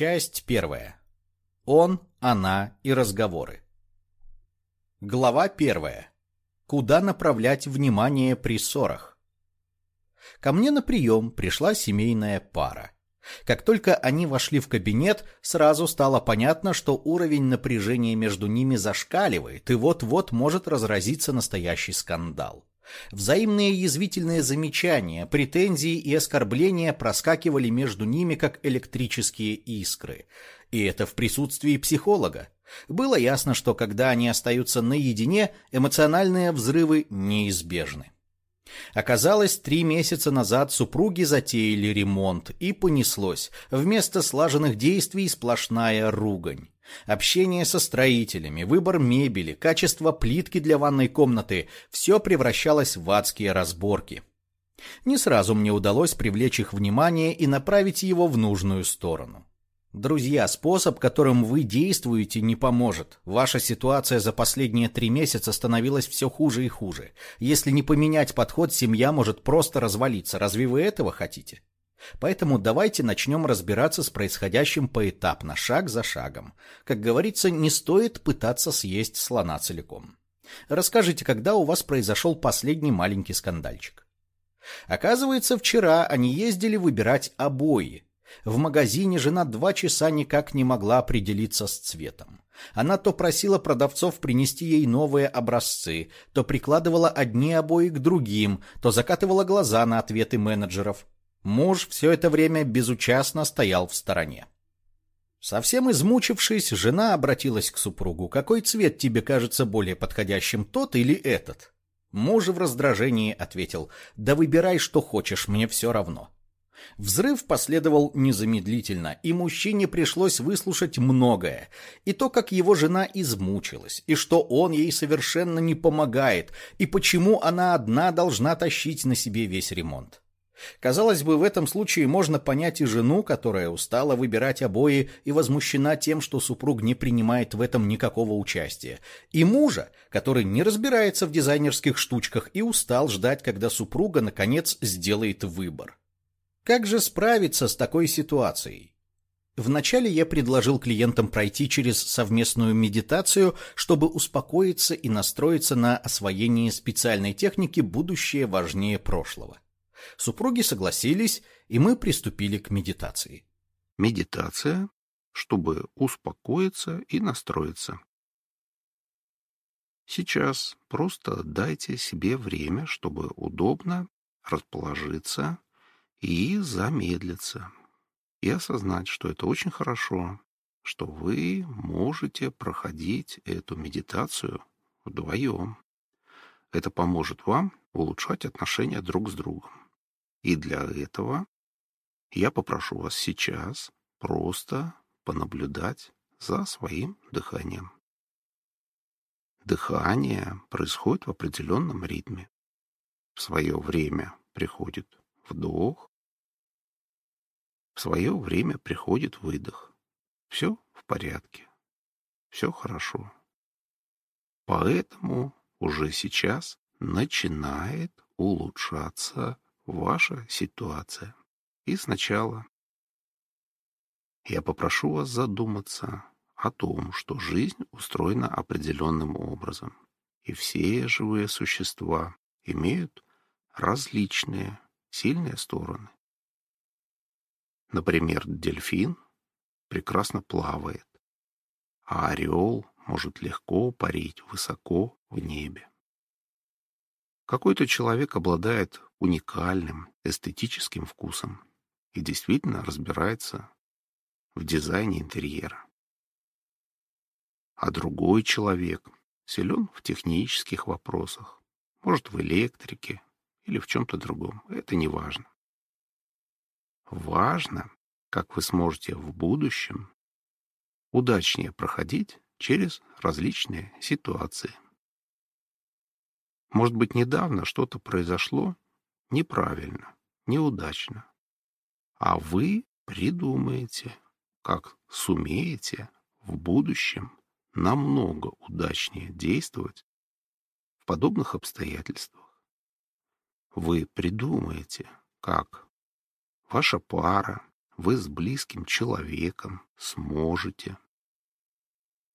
Часть первая. Он, она и разговоры. Глава первая. Куда направлять внимание при ссорах? Ко мне на прием пришла семейная пара. Как только они вошли в кабинет, сразу стало понятно, что уровень напряжения между ними зашкаливает, и вот-вот может разразиться настоящий скандал. Взаимные язвительные замечания, претензии и оскорбления проскакивали между ними, как электрические искры. И это в присутствии психолога. Было ясно, что когда они остаются наедине, эмоциональные взрывы неизбежны. Оказалось, три месяца назад супруги затеяли ремонт, и понеслось. Вместо слаженных действий сплошная ругань. Общение со строителями, выбор мебели, качество плитки для ванной комнаты – все превращалось в адские разборки. Не сразу мне удалось привлечь их внимание и направить его в нужную сторону. Друзья, способ, которым вы действуете, не поможет. Ваша ситуация за последние три месяца становилась все хуже и хуже. Если не поменять подход, семья может просто развалиться. Разве вы этого хотите? Поэтому давайте начнем разбираться с происходящим поэтапно, шаг за шагом. Как говорится, не стоит пытаться съесть слона целиком. Расскажите, когда у вас произошел последний маленький скандальчик? Оказывается, вчера они ездили выбирать обои. В магазине жена два часа никак не могла определиться с цветом. Она то просила продавцов принести ей новые образцы, то прикладывала одни обои к другим, то закатывала глаза на ответы менеджеров. Муж все это время безучастно стоял в стороне. Совсем измучившись, жена обратилась к супругу. «Какой цвет тебе кажется более подходящим, тот или этот?» Муж в раздражении ответил. «Да выбирай, что хочешь, мне все равно». Взрыв последовал незамедлительно, и мужчине пришлось выслушать многое. И то, как его жена измучилась, и что он ей совершенно не помогает, и почему она одна должна тащить на себе весь ремонт. Казалось бы, в этом случае можно понять и жену, которая устала выбирать обои и возмущена тем, что супруг не принимает в этом никакого участия, и мужа, который не разбирается в дизайнерских штучках и устал ждать, когда супруга наконец сделает выбор. Как же справиться с такой ситуацией? Вначале я предложил клиентам пройти через совместную медитацию, чтобы успокоиться и настроиться на освоение специальной техники «Будущее важнее прошлого». Супруги согласились, и мы приступили к медитации. Медитация, чтобы успокоиться и настроиться. Сейчас просто дайте себе время, чтобы удобно расположиться и замедлиться. И осознать, что это очень хорошо, что вы можете проходить эту медитацию вдвоем. Это поможет вам улучшать отношения друг с другом. И для этого я попрошу вас сейчас просто понаблюдать за своим дыханием. Дыхание происходит в определенном ритме. В свое время приходит вдох, в свое время приходит выдох. Все в порядке, все хорошо. Поэтому уже сейчас начинает улучшаться ваша ситуация. И сначала я попрошу вас задуматься о том, что жизнь устроена определенным образом, и все живые существа имеют различные сильные стороны. Например, дельфин прекрасно плавает, а орел может легко парить высоко в небе. Какой-то человек обладает уникальным эстетическим вкусом и действительно разбирается в дизайне интерьера. А другой человек силен в технических вопросах, может, в электрике или в чем-то другом. Это не важно. Важно, как вы сможете в будущем удачнее проходить через различные ситуации. Может быть, недавно что-то произошло неправильно, неудачно. А вы придумаете, как сумеете в будущем намного удачнее действовать в подобных обстоятельствах. Вы придумаете, как ваша пара, вы с близким человеком сможете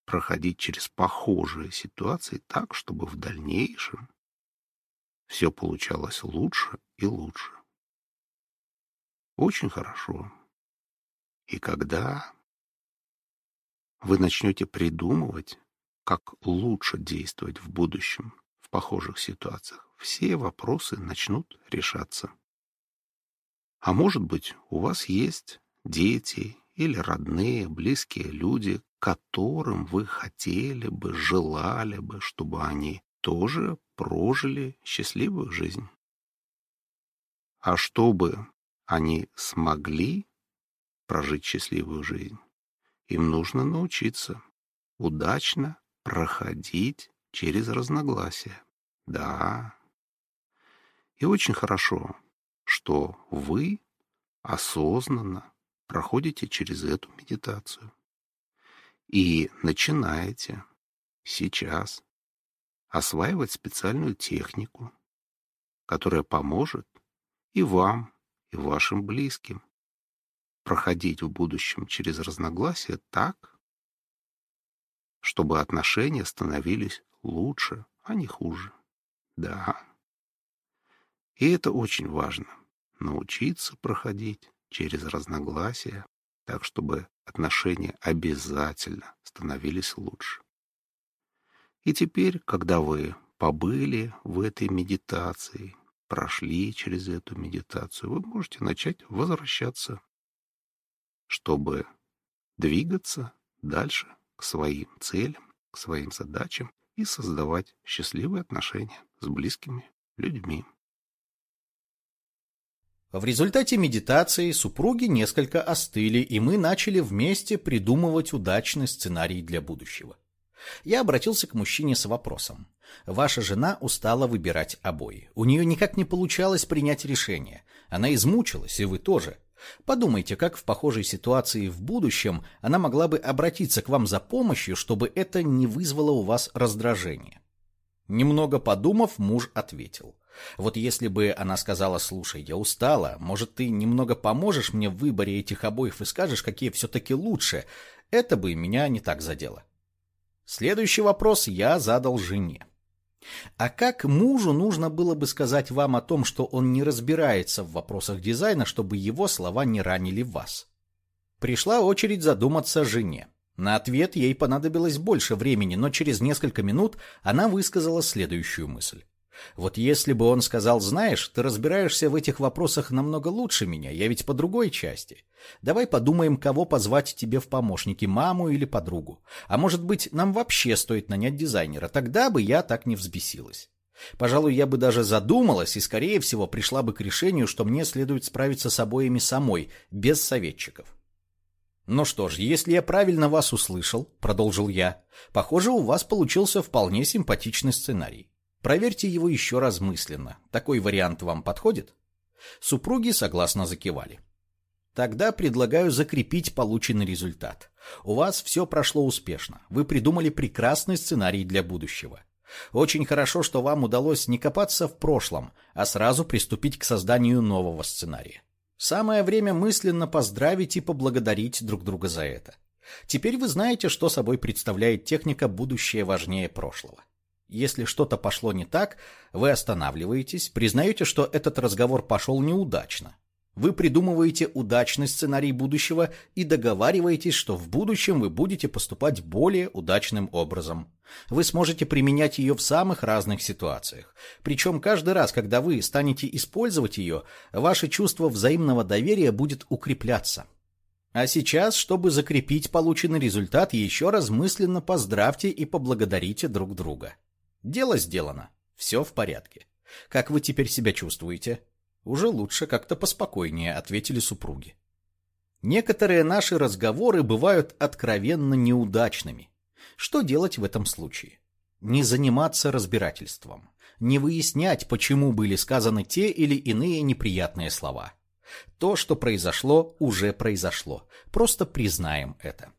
проходить через похожие ситуации так, чтобы в дальнейшем все получалось лучше и лучше. Очень хорошо. И когда вы начнете придумывать, как лучше действовать в будущем в похожих ситуациях, все вопросы начнут решаться. А может быть, у вас есть дети или родные, близкие люди, которым вы хотели бы, желали бы, чтобы они тоже прожили счастливую жизнь. А чтобы они смогли прожить счастливую жизнь, им нужно научиться удачно проходить через разногласия. Да. И очень хорошо, что вы осознанно проходите через эту медитацию и начинаете сейчас осваивать специальную технику, которая поможет и вам, и вашим близким проходить в будущем через разногласия так, чтобы отношения становились лучше, а не хуже. Да. И это очень важно — научиться проходить через разногласия так, чтобы отношения обязательно становились лучше. И теперь, когда вы побыли в этой медитации, прошли через эту медитацию, вы можете начать возвращаться, чтобы двигаться дальше к своим целям, к своим задачам и создавать счастливые отношения с близкими людьми. В результате медитации супруги несколько остыли, и мы начали вместе придумывать удачный сценарий для будущего. Я обратился к мужчине с вопросом. Ваша жена устала выбирать обои. У нее никак не получалось принять решение. Она измучилась, и вы тоже. Подумайте, как в похожей ситуации в будущем она могла бы обратиться к вам за помощью, чтобы это не вызвало у вас раздражение. Немного подумав, муж ответил. Вот если бы она сказала, слушай, я устала, может, ты немного поможешь мне в выборе этих обоев и скажешь, какие все-таки лучше, это бы меня не так задело. Следующий вопрос я задал жене. А как мужу нужно было бы сказать вам о том, что он не разбирается в вопросах дизайна, чтобы его слова не ранили вас? Пришла очередь задуматься жене. На ответ ей понадобилось больше времени, но через несколько минут она высказала следующую мысль. Вот если бы он сказал, знаешь, ты разбираешься в этих вопросах намного лучше меня, я ведь по другой части. Давай подумаем, кого позвать тебе в помощники, маму или подругу. А может быть, нам вообще стоит нанять дизайнера, тогда бы я так не взбесилась. Пожалуй, я бы даже задумалась и, скорее всего, пришла бы к решению, что мне следует справиться с обоими самой, без советчиков. «Ну что ж, если я правильно вас услышал», — продолжил я, — «похоже, у вас получился вполне симпатичный сценарий. Проверьте его еще раз мысленно. Такой вариант вам подходит? Супруги согласно закивали. Тогда предлагаю закрепить полученный результат. У вас все прошло успешно. Вы придумали прекрасный сценарий для будущего. Очень хорошо, что вам удалось не копаться в прошлом, а сразу приступить к созданию нового сценария. Самое время мысленно поздравить и поблагодарить друг друга за это. Теперь вы знаете, что собой представляет техника «будущее важнее прошлого». Если что-то пошло не так, вы останавливаетесь, признаете, что этот разговор пошел неудачно. Вы придумываете удачный сценарий будущего и договариваетесь, что в будущем вы будете поступать более удачным образом. Вы сможете применять ее в самых разных ситуациях. Причем каждый раз, когда вы станете использовать ее, ваше чувство взаимного доверия будет укрепляться. А сейчас, чтобы закрепить полученный результат, еще раз мысленно поздравьте и поблагодарите друг друга. Дело сделано. Все в порядке. Как вы теперь себя чувствуете? Уже лучше, как-то поспокойнее, ответили супруги. Некоторые наши разговоры бывают откровенно неудачными. Что делать в этом случае? Не заниматься разбирательством. Не выяснять, почему были сказаны те или иные неприятные слова. То, что произошло, уже произошло. Просто признаем это.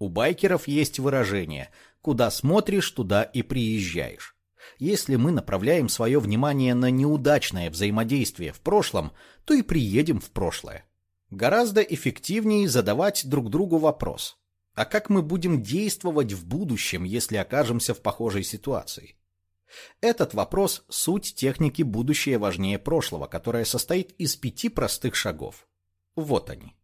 У байкеров есть выражение Куда смотришь, туда и приезжаешь. Если мы направляем свое внимание на неудачное взаимодействие в прошлом, то и приедем в прошлое. Гораздо эффективнее задавать друг другу вопрос. А как мы будем действовать в будущем, если окажемся в похожей ситуации? Этот вопрос – суть техники «будущее важнее прошлого», которая состоит из пяти простых шагов. Вот они.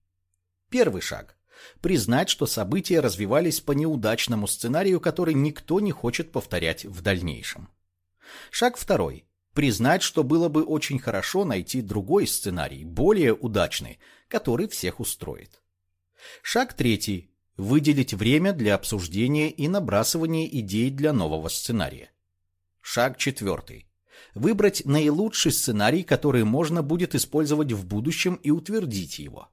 Первый шаг – признать, что события развивались по неудачному сценарию, который никто не хочет повторять в дальнейшем. Шаг второй – признать, что было бы очень хорошо найти другой сценарий, более удачный, который всех устроит. Шаг третий – выделить время для обсуждения и набрасывания идей для нового сценария. Шаг четвертый. Выбрать наилучший сценарий, который можно будет использовать в будущем и утвердить его.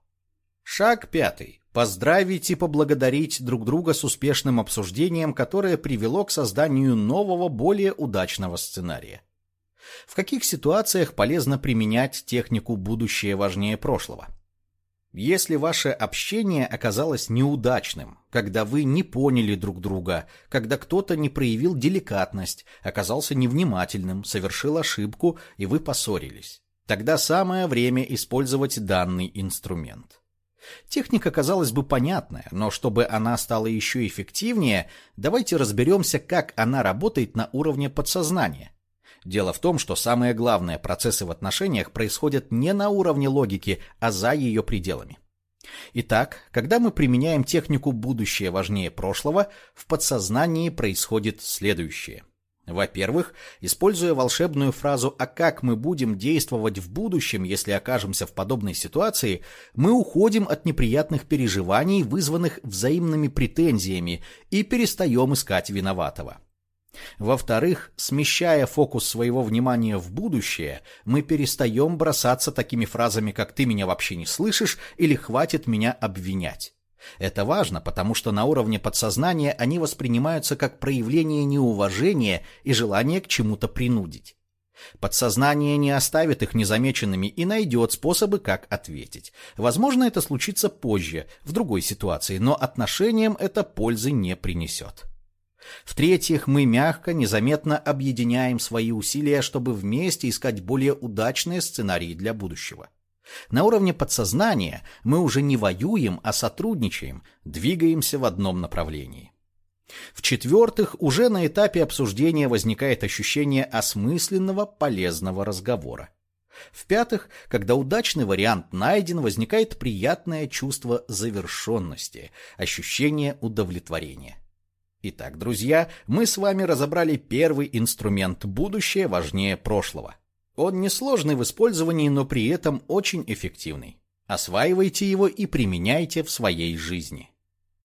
Шаг пятый. Поздравить и поблагодарить друг друга с успешным обсуждением, которое привело к созданию нового, более удачного сценария. В каких ситуациях полезно применять технику «будущее важнее прошлого»? Если ваше общение оказалось неудачным, когда вы не поняли друг друга, когда кто-то не проявил деликатность, оказался невнимательным, совершил ошибку и вы поссорились, тогда самое время использовать данный инструмент. Техника, казалось бы, понятная, но чтобы она стала еще эффективнее, давайте разберемся, как она работает на уровне подсознания. Дело в том, что самые главные процессы в отношениях происходят не на уровне логики, а за ее пределами. Итак, когда мы применяем технику «будущее важнее прошлого», в подсознании происходит следующее. Во-первых, используя волшебную фразу «а как мы будем действовать в будущем, если окажемся в подобной ситуации», мы уходим от неприятных переживаний, вызванных взаимными претензиями, и перестаем искать виноватого. Во-вторых, смещая фокус своего внимания в будущее, мы перестаем бросаться такими фразами, как «ты меня вообще не слышишь» или «хватит меня обвинять». Это важно, потому что на уровне подсознания они воспринимаются как проявление неуважения и желание к чему-то принудить. Подсознание не оставит их незамеченными и найдет способы, как ответить. Возможно, это случится позже, в другой ситуации, но отношениям это пользы не принесет. В-третьих, мы мягко, незаметно объединяем свои усилия, чтобы вместе искать более удачные сценарии для будущего. На уровне подсознания мы уже не воюем, а сотрудничаем, двигаемся в одном направлении. В-четвертых, уже на этапе обсуждения возникает ощущение осмысленного, полезного разговора. В-пятых, когда удачный вариант найден, возникает приятное чувство завершенности, ощущение удовлетворения. Итак, друзья, мы с вами разобрали первый инструмент «Будущее важнее прошлого». Он несложный в использовании, но при этом очень эффективный. Осваивайте его и применяйте в своей жизни.